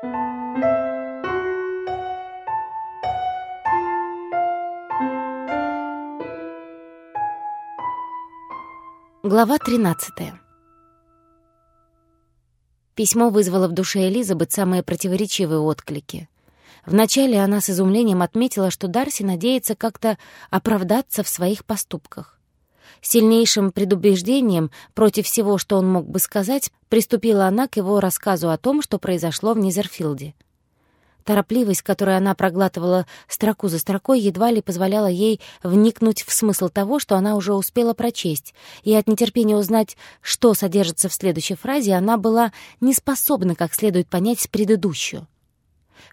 Глава 13 Письмо вызвало в душе Элизабет самые противоречивые отклики. Вначале она с изумлением отметила, что Дарси надеется как-то оправдаться в своих поступках. Сильнейшим предубеждением против всего, что он мог бы сказать, приступила она к его рассказу о том, что произошло в Низерфилде — Торопливость, которой она проглатывала строку за строкой, едва ли позволяла ей вникнуть в смысл того, что она уже успела прочесть, и от нетерпения узнать, что содержится в следующей фразе, она была не способна как следует понять предыдущую.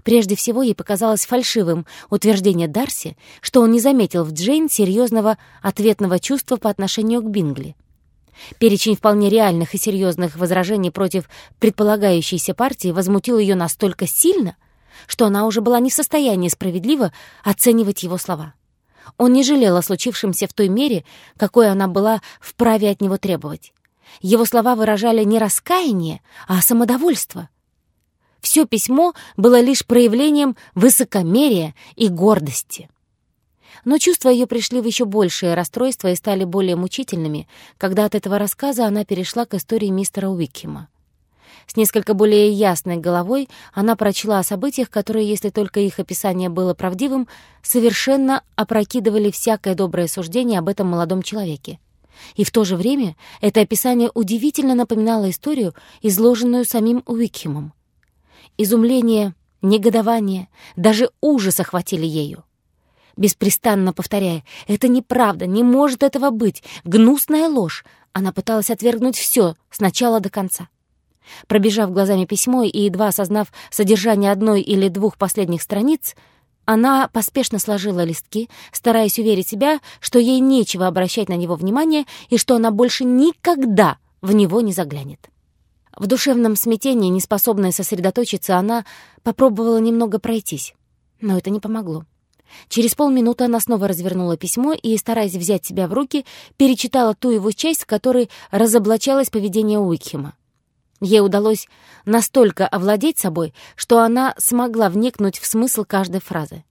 Прежде всего, ей показалось фальшивым утверждение Дарси, что он не заметил в Джейн серьезного ответного чувства по отношению к Бингли. Перечень вполне реальных и серьезных возражений против предполагающейся партии возмутил ее настолько сильно, что она уже была не в состоянии справедливо оценивать его слова. Он не жалел о случившемся в той мере, какой она была вправе от него требовать. Его слова выражали не раскаяние, а самодовольство. Все письмо было лишь проявлением высокомерия и гордости. Но чувства ее пришли в еще большее расстройство и стали более мучительными, когда от этого рассказа она перешла к истории мистера Уиккима. С несколько более ясной головой она прочла о событиях, которые, если только их описание было правдивым, совершенно опрокидывали всякое доброе суждение об этом молодом человеке. И в то же время это описание удивительно напоминало историю, изложенную самим Уикхемом. Изумление, негодование, даже ужас охватили ею. Беспрестанно повторяя «Это неправда, не может этого быть, гнусная ложь», она пыталась отвергнуть все с начала до конца. Пробежав глазами письмо и едва осознав содержание одной или двух последних страниц, она поспешно сложила листки, стараясь уверить себя, что ей нечего обращать на него внимание и что она больше никогда в него не заглянет. В душевном смятении, неспособная сосредоточиться, она попробовала немного пройтись, но это не помогло. Через полминуты она снова развернула письмо и, стараясь взять себя в руки, перечитала ту его часть, в которой разоблачалось поведение Уикхема. Ей удалось настолько овладеть собой, что она смогла вникнуть в смысл каждой фразы.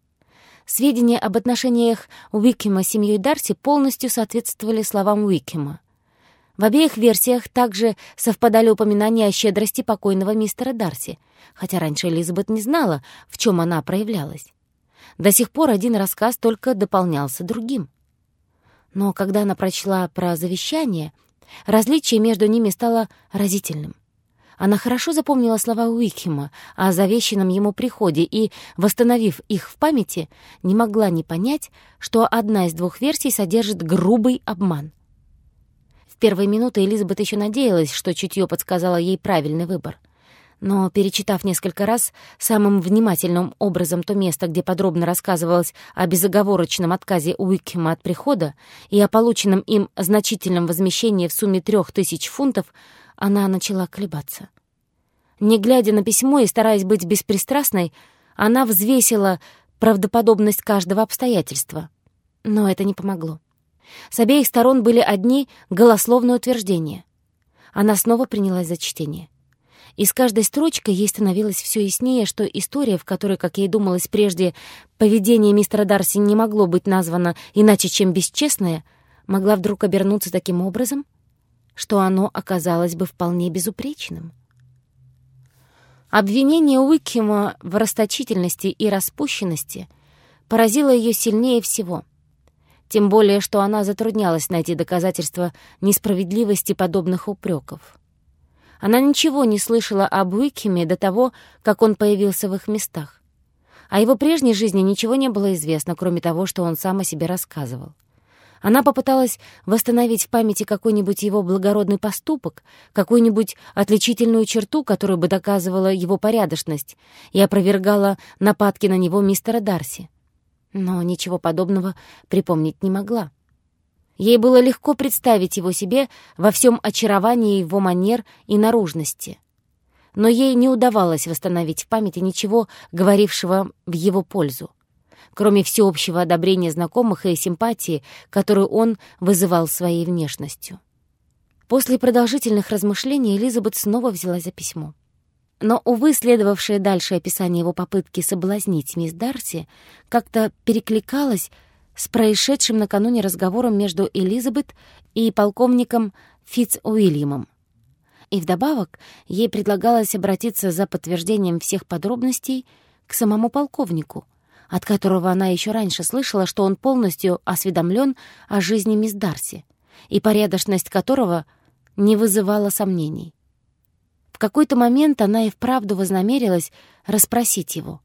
Сведения об отношениях Уикема с семьей Дарси полностью соответствовали словам Уикема. В обеих версиях также совпадали упоминания о щедрости покойного мистера Дарси, хотя раньше Элизабет не знала, в чем она проявлялась. До сих пор один рассказ только дополнялся другим. Но когда она прочла про завещание, различие между ними стало разительным. Она хорошо запомнила слова Уикхема о завещанном ему приходе и, восстановив их в памяти, не могла не понять, что одна из двух версий содержит грубый обман. В первые минуты Элизабет еще надеялась, что чутье подсказало ей правильный выбор. Но, перечитав несколько раз самым внимательным образом то место, где подробно рассказывалось о безоговорочном отказе Уикхема от прихода и о полученном им значительном возмещении в сумме трех тысяч фунтов, она начала колебаться. Не глядя на письмо и стараясь быть беспристрастной, она взвесила правдоподобность каждого обстоятельства. Но это не помогло. С обеих сторон были одни голословные утверждения. Она снова принялась за чтение. И с каждой строчкой ей становилось все яснее, что история, в которой, как ей думалось прежде, поведение мистера Дарси не могло быть названо иначе, чем бесчестное, могла вдруг обернуться таким образом, что оно оказалось бы вполне безупречным. Обвинение Уикхема в расточительности и распущенности поразило ее сильнее всего. Тем более, что она затруднялась найти доказательства несправедливости подобных упреков. Она ничего не слышала об Уикхеме до того, как он появился в их местах. О его прежней жизни ничего не было известно, кроме того, что он сам о себе рассказывал. Она попыталась восстановить в памяти какой-нибудь его благородный поступок, какую-нибудь отличительную черту, которая бы доказывала его порядочность, и опровергала нападки на него мистера Дарси. Но ничего подобного припомнить не могла. Ей было легко представить его себе во всем очаровании его манер и наружности. Но ей не удавалось восстановить в памяти ничего, говорившего в его пользу кроме всеобщего одобрения знакомых и симпатии, которую он вызывал своей внешностью. После продолжительных размышлений Элизабет снова взялась за письмо. Но, увы, следовавшее дальше описание его попытки соблазнить мисс Дарси как-то перекликалось с происшедшим накануне разговором между Элизабет и полковником Фитц Уильямом. И вдобавок ей предлагалось обратиться за подтверждением всех подробностей к самому полковнику, от которого она еще раньше слышала, что он полностью осведомлен о жизни мисс Дарси, и порядочность которого не вызывала сомнений. В какой-то момент она и вправду вознамерилась расспросить его,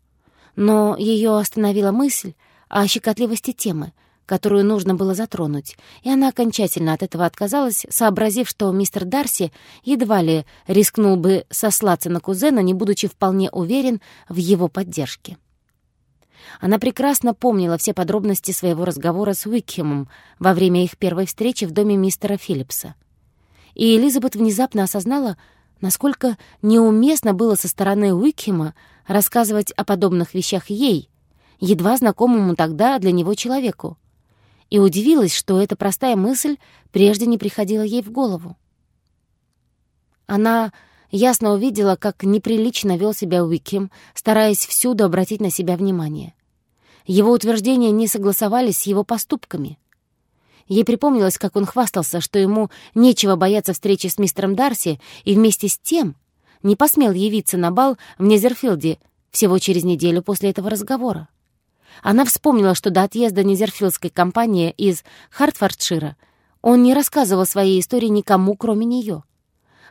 но ее остановила мысль о щекотливости темы, которую нужно было затронуть, и она окончательно от этого отказалась, сообразив, что мистер Дарси едва ли рискнул бы сослаться на кузена, не будучи вполне уверен в его поддержке. Она прекрасно помнила все подробности своего разговора с Уикхемом во время их первой встречи в доме мистера Филлипса. И Элизабет внезапно осознала, насколько неуместно было со стороны Уикхема рассказывать о подобных вещах ей, едва знакомому тогда для него человеку, и удивилась, что эта простая мысль прежде не приходила ей в голову. Она ясно увидела, как неприлично вел себя Уикхем, стараясь всюду обратить на себя внимание. Его утверждения не согласовались с его поступками. Ей припомнилось, как он хвастался, что ему нечего бояться встречи с мистером Дарси, и вместе с тем не посмел явиться на бал в Незерфилде всего через неделю после этого разговора. Она вспомнила, что до отъезда Незерфилдской компании из Хартфордшира он не рассказывал своей истории никому, кроме нее.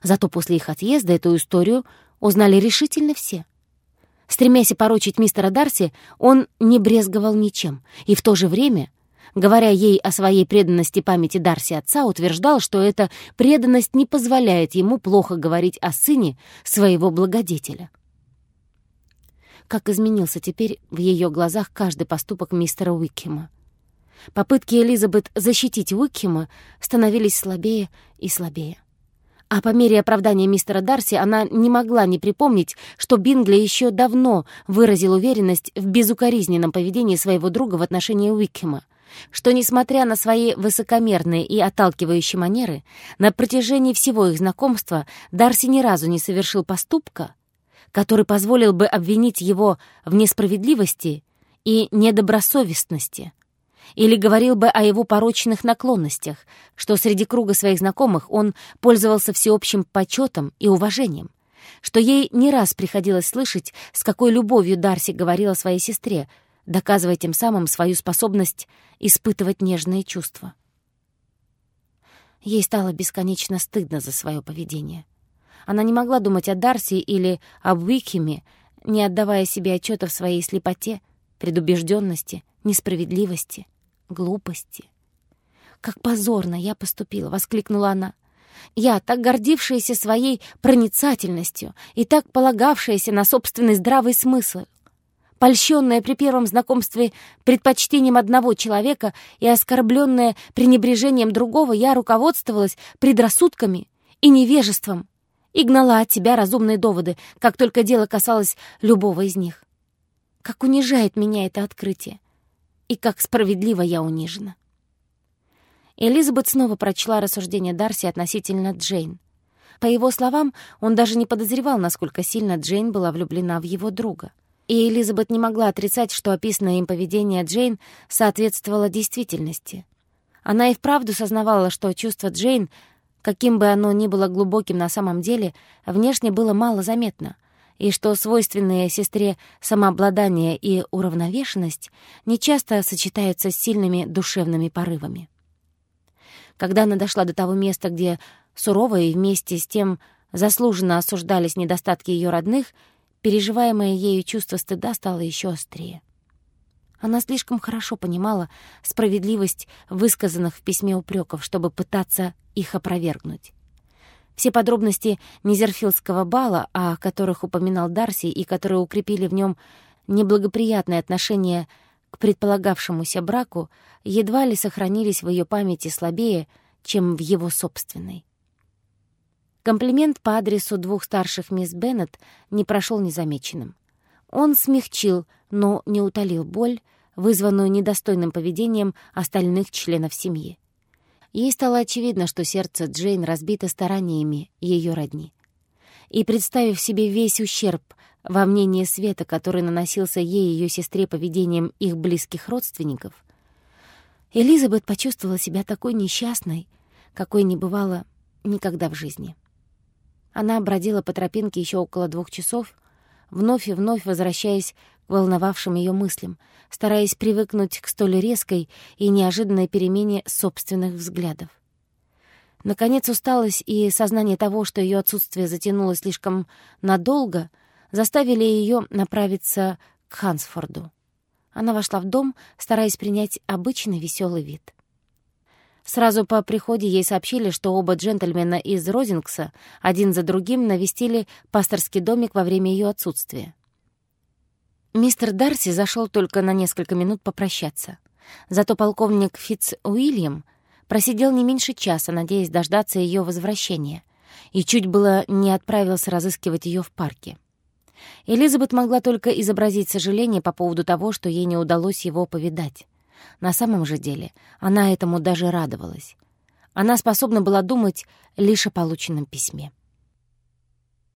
Зато после их отъезда эту историю узнали решительно все. Стремясь порочить мистера Дарси, он не брезговал ничем, и в то же время, говоря ей о своей преданности памяти Дарси отца, утверждал, что эта преданность не позволяет ему плохо говорить о сыне своего благодетеля как изменился теперь в ее глазах каждый поступок мистера Уикхема. Попытки Элизабет защитить Уикхема становились слабее и слабее. А по мере оправдания мистера Дарси она не могла не припомнить, что Бингли еще давно выразил уверенность в безукоризненном поведении своего друга в отношении Уикхема, что, несмотря на свои высокомерные и отталкивающие манеры, на протяжении всего их знакомства Дарси ни разу не совершил поступка, который позволил бы обвинить его в несправедливости и недобросовестности, или говорил бы о его порочных наклонностях, что среди круга своих знакомых он пользовался всеобщим почетом и уважением, что ей не раз приходилось слышать, с какой любовью Дарси говорила своей сестре, доказывая тем самым свою способность испытывать нежные чувства. Ей стало бесконечно стыдно за свое поведение — она не могла думать о Дарси или об Уикхеме, не отдавая себе отчета в своей слепоте, предубежденности, несправедливости, глупости. «Как позорно я поступила!» — воскликнула она. «Я, так гордившаяся своей проницательностью и так полагавшаяся на собственный здравый смысл, польщенная при первом знакомстве предпочтением одного человека и оскорбленная пренебрежением другого, я руководствовалась предрассудками и невежеством и гнала от тебя разумные доводы, как только дело касалось любого из них. Как унижает меня это открытие, и как справедливо я унижена. Элизабет снова прочла рассуждение Дарси относительно Джейн. По его словам, он даже не подозревал, насколько сильно Джейн была влюблена в его друга. И Элизабет не могла отрицать, что описанное им поведение Джейн соответствовало действительности. Она и вправду сознавала, что чувство Джейн каким бы оно ни было глубоким на самом деле, внешне было мало заметно, и что свойственные сестре самообладание и уравновешенность нечасто сочетаются с сильными душевными порывами. Когда она дошла до того места, где сурово и вместе с тем заслуженно осуждались недостатки ее родных, переживаемое ею чувство стыда стало еще острее. Она слишком хорошо понимала справедливость высказанных в письме упреков, чтобы пытаться их опровергнуть. Все подробности Низерфилдского бала, о которых упоминал Дарси и которые укрепили в нем неблагоприятное отношение к предполагавшемуся браку, едва ли сохранились в ее памяти слабее, чем в его собственной. Комплимент по адресу двух старших мисс Беннет не прошел незамеченным. Он смягчил, но не утолил боль, вызванную недостойным поведением остальных членов семьи. Ей стало очевидно, что сердце Джейн разбито стараниями ее родни. и представив себе весь ущерб во мнении Света, который наносился ей и ее сестре поведением их близких родственников, Элизабет почувствовала себя такой несчастной, какой не бывало никогда в жизни. Она бродила по тропинке еще около двух часов, вновь и вновь возвращаясь к волновавшим ее мыслям, стараясь привыкнуть к столь резкой и неожиданной перемене собственных взглядов. Наконец усталость и сознание того, что ее отсутствие затянулось слишком надолго, заставили ее направиться к Хансфорду. Она вошла в дом, стараясь принять обычный веселый вид. Сразу по приходе ей сообщили, что оба джентльмена из Розингса один за другим навестили пасторский домик во время ее отсутствия. Мистер Дарси зашел только на несколько минут попрощаться. Зато полковник Фитц Уильям просидел не меньше часа, надеясь дождаться ее возвращения, и чуть было не отправился разыскивать ее в парке. Элизабет могла только изобразить сожаление по поводу того, что ей не удалось его повидать. На самом же деле она этому даже радовалась. Она способна была думать лишь о полученном письме.